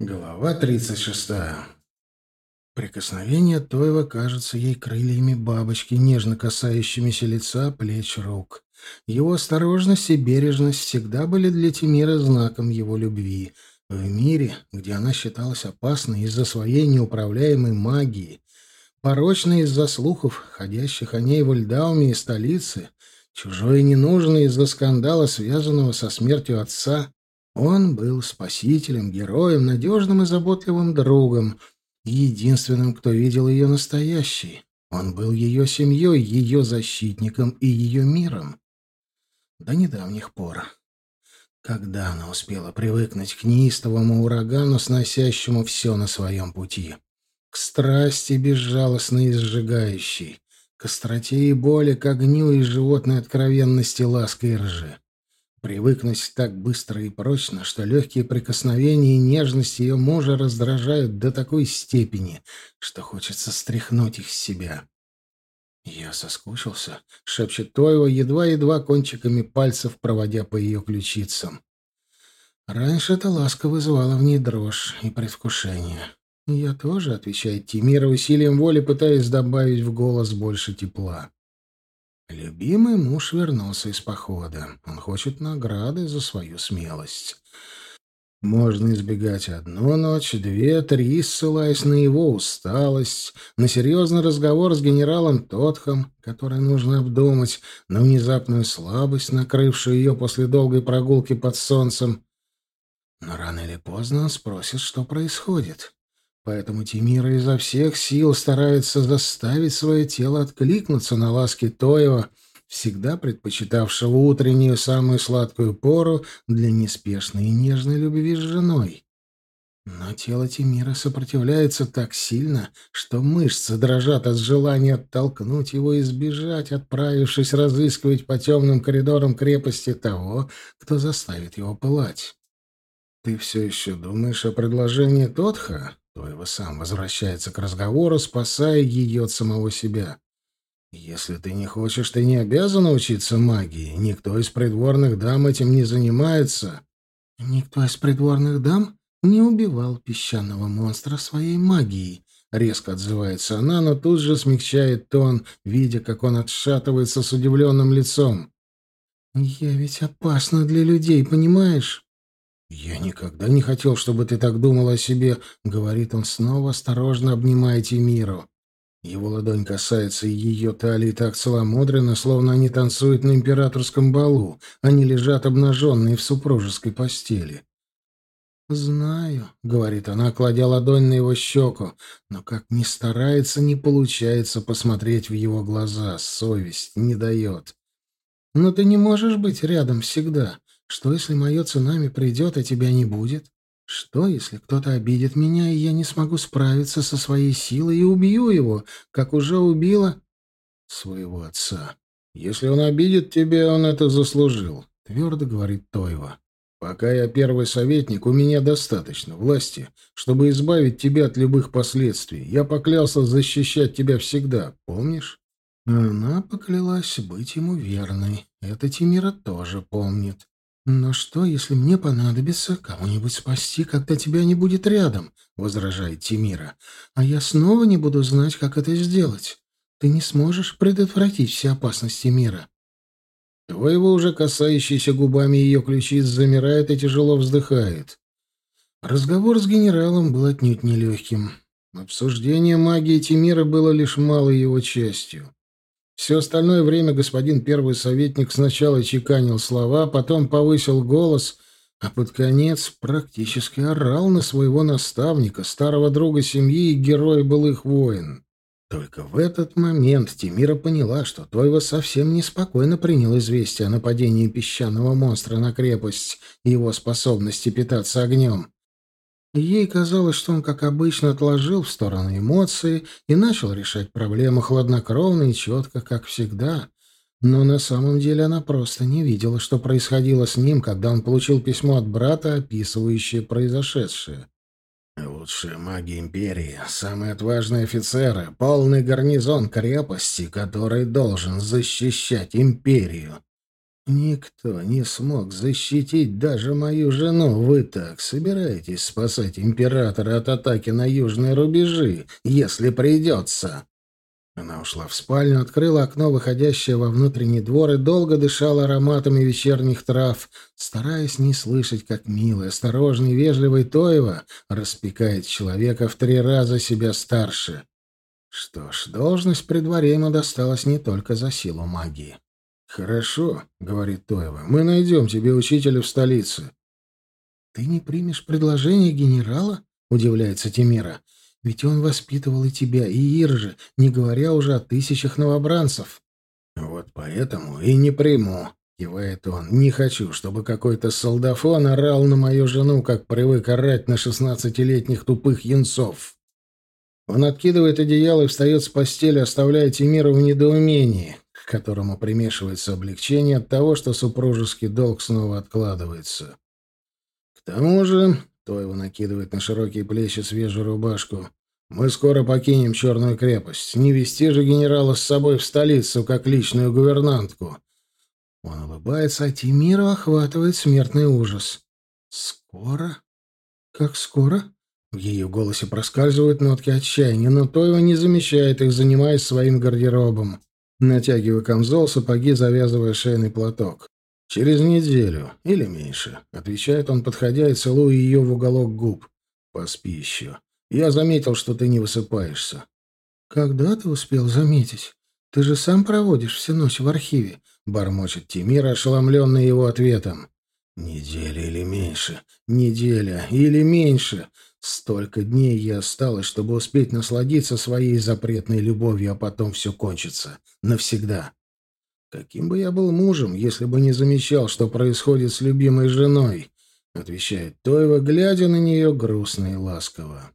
Глава 36. Прикосновение Тоева кажется ей крыльями бабочки, нежно касающимися лица, плеч, рук. Его осторожность и бережность всегда были для Тимира знаком его любви. В мире, где она считалась опасной из-за своей неуправляемой магии, порочной из-за слухов, ходящих о ней в Ильдауме и столице, чужой и ненужной из-за скандала, связанного со смертью отца, он был спасителем, героем, надежным и заботливым другом, единственным, кто видел ее настоящей. Он был ее семьей, ее защитником и ее миром. До недавних пор. Когда она успела привыкнуть к неистовому урагану, сносящему все на своем пути? К страсти безжалостной и сжигающей, к остроте и боли, к огню и животной откровенности ласки и ржи. Привыкнуть так быстро и прочно, что легкие прикосновения и нежность ее мужа раздражают до такой степени, что хочется стряхнуть их с себя. «Я соскучился», — шепчет Тоева, едва-едва кончиками пальцев проводя по ее ключицам. Раньше эта ласка вызывала в ней дрожь и предвкушение. «Я тоже», — отвечает Тимира, усилием воли пытаясь добавить в голос больше тепла. Любимый муж вернулся из похода. Он хочет награды за свою смелость. Можно избегать одну ночь, две, три, ссылаясь на его усталость, на серьезный разговор с генералом Тотхом, который нужно обдумать, на внезапную слабость, накрывшую ее после долгой прогулки под солнцем. Но рано или поздно он спросит, что происходит. Поэтому Тимира изо всех сил старается заставить свое тело откликнуться на ласки Тоева, всегда предпочитавшего утреннюю самую сладкую пору для неспешной и нежной любви с женой. Но тело Тимира сопротивляется так сильно, что мышцы дрожат от желания оттолкнуть его и сбежать, отправившись разыскивать по темным коридорам крепости того, кто заставит его пылать. «Ты все еще думаешь о предложении Тотха?» Тоева сам возвращается к разговору, спасая ее от самого себя. «Если ты не хочешь, ты не обязан учиться магии. Никто из придворных дам этим не занимается». «Никто из придворных дам не убивал песчаного монстра своей магией», — резко отзывается она, но тут же смягчает тон, видя, как он отшатывается с удивленным лицом. «Я ведь опасна для людей, понимаешь?» «Я никогда не хотел, чтобы ты так думал о себе», — говорит он снова, осторожно обнимая Тимиру. Его ладонь касается ее талии так целомудренно, словно они танцуют на императорском балу, они лежат обнаженные в супружеской постели. «Знаю», — говорит она, кладя ладонь на его щеку, но как ни старается, не получается посмотреть в его глаза, совесть не дает. «Но ты не можешь быть рядом всегда. Что, если мое цунами придет, а тебя не будет? Что, если кто-то обидит меня, и я не смогу справиться со своей силой и убью его, как уже убила своего отца? Если он обидит тебя, он это заслужил, — твердо говорит Тойва. Пока я первый советник, у меня достаточно власти, чтобы избавить тебя от любых последствий. Я поклялся защищать тебя всегда, помнишь? Она поклялась быть ему верной. Это Тимира тоже помнит. «Но что, если мне понадобится кого-нибудь спасти, когда тебя не будет рядом?» — возражает Тимира. «А я снова не буду знать, как это сделать. Ты не сможешь предотвратить все опасности мира». Твоего уже касающийся губами ее ключиц замирает и тяжело вздыхает. Разговор с генералом был отнюдь нелегким. Обсуждение магии Тимира было лишь малой его частью. Все остальное время господин первый советник сначала чеканил слова, потом повысил голос, а под конец практически орал на своего наставника, старого друга семьи и героя былых войн. Только в этот момент Тимира поняла, что Тойва совсем неспокойно принял известие о нападении песчаного монстра на крепость и его способности питаться огнем. Ей казалось, что он, как обычно, отложил в сторону эмоции и начал решать проблемы хладнокровно и четко, как всегда. Но на самом деле она просто не видела, что происходило с ним, когда он получил письмо от брата, описывающее произошедшее. «Лучшие маги Империи, самые отважные офицеры, полный гарнизон крепости, который должен защищать Империю», Никто не смог защитить даже мою жену. Вы так собираетесь спасать императора от атаки на южные рубежи, если придется?» Она ушла в спальню, открыла окно, выходящее во внутренний двор, и долго дышала ароматами вечерних трав, стараясь не слышать, как милый, осторожный, вежливый Тоева распекает человека в три раза себя старше. Что ж, должность при дворе ему досталась не только за силу магии. «Хорошо», — говорит Тоева, — «мы найдем тебе учителя в столице». «Ты не примешь предложение генерала?» — удивляется Тимира. Ведь он воспитывал и тебя, и Иржи, не говоря уже о тысячах новобранцев. Вот поэтому и не приму, кивает он. Не хочу, чтобы какой-то солдафон орал на мою жену, как привык орать на шестнадцатилетних тупых янцов. Он откидывает одеяло и встает с постели, оставляя Тимира в недоумении, которому примешивается облегчение от того, что супружеский долг снова откладывается. К тому же то его накидывает на широкие плечи свежую рубашку. «Мы скоро покинем Черную крепость. Не вести же генерала с собой в столицу, как личную гувернантку». Он улыбается, а Тимиру охватывает смертный ужас. «Скоро? Как скоро?» В ее голосе проскальзывают нотки отчаяния, но Тойва не замечает их, занимаясь своим гардеробом. Натягивая камзол, сапоги, завязывая шейный платок. «Через неделю. Или меньше», — отвечает он, подходя и целуя ее в уголок губ. «Поспи еще. Я заметил, что ты не высыпаешься». «Когда ты успел заметить? Ты же сам проводишь всю ночь в архиве», — бормочет Тимир, ошеломленный его ответом. «Неделя или меньше. Неделя или меньше. Столько дней я осталось, чтобы успеть насладиться своей запретной любовью, а потом все кончится. Навсегда». «Каким бы я был мужем, если бы не замечал, что происходит с любимой женой?» — отвечает Тойва, глядя на нее грустно и ласково.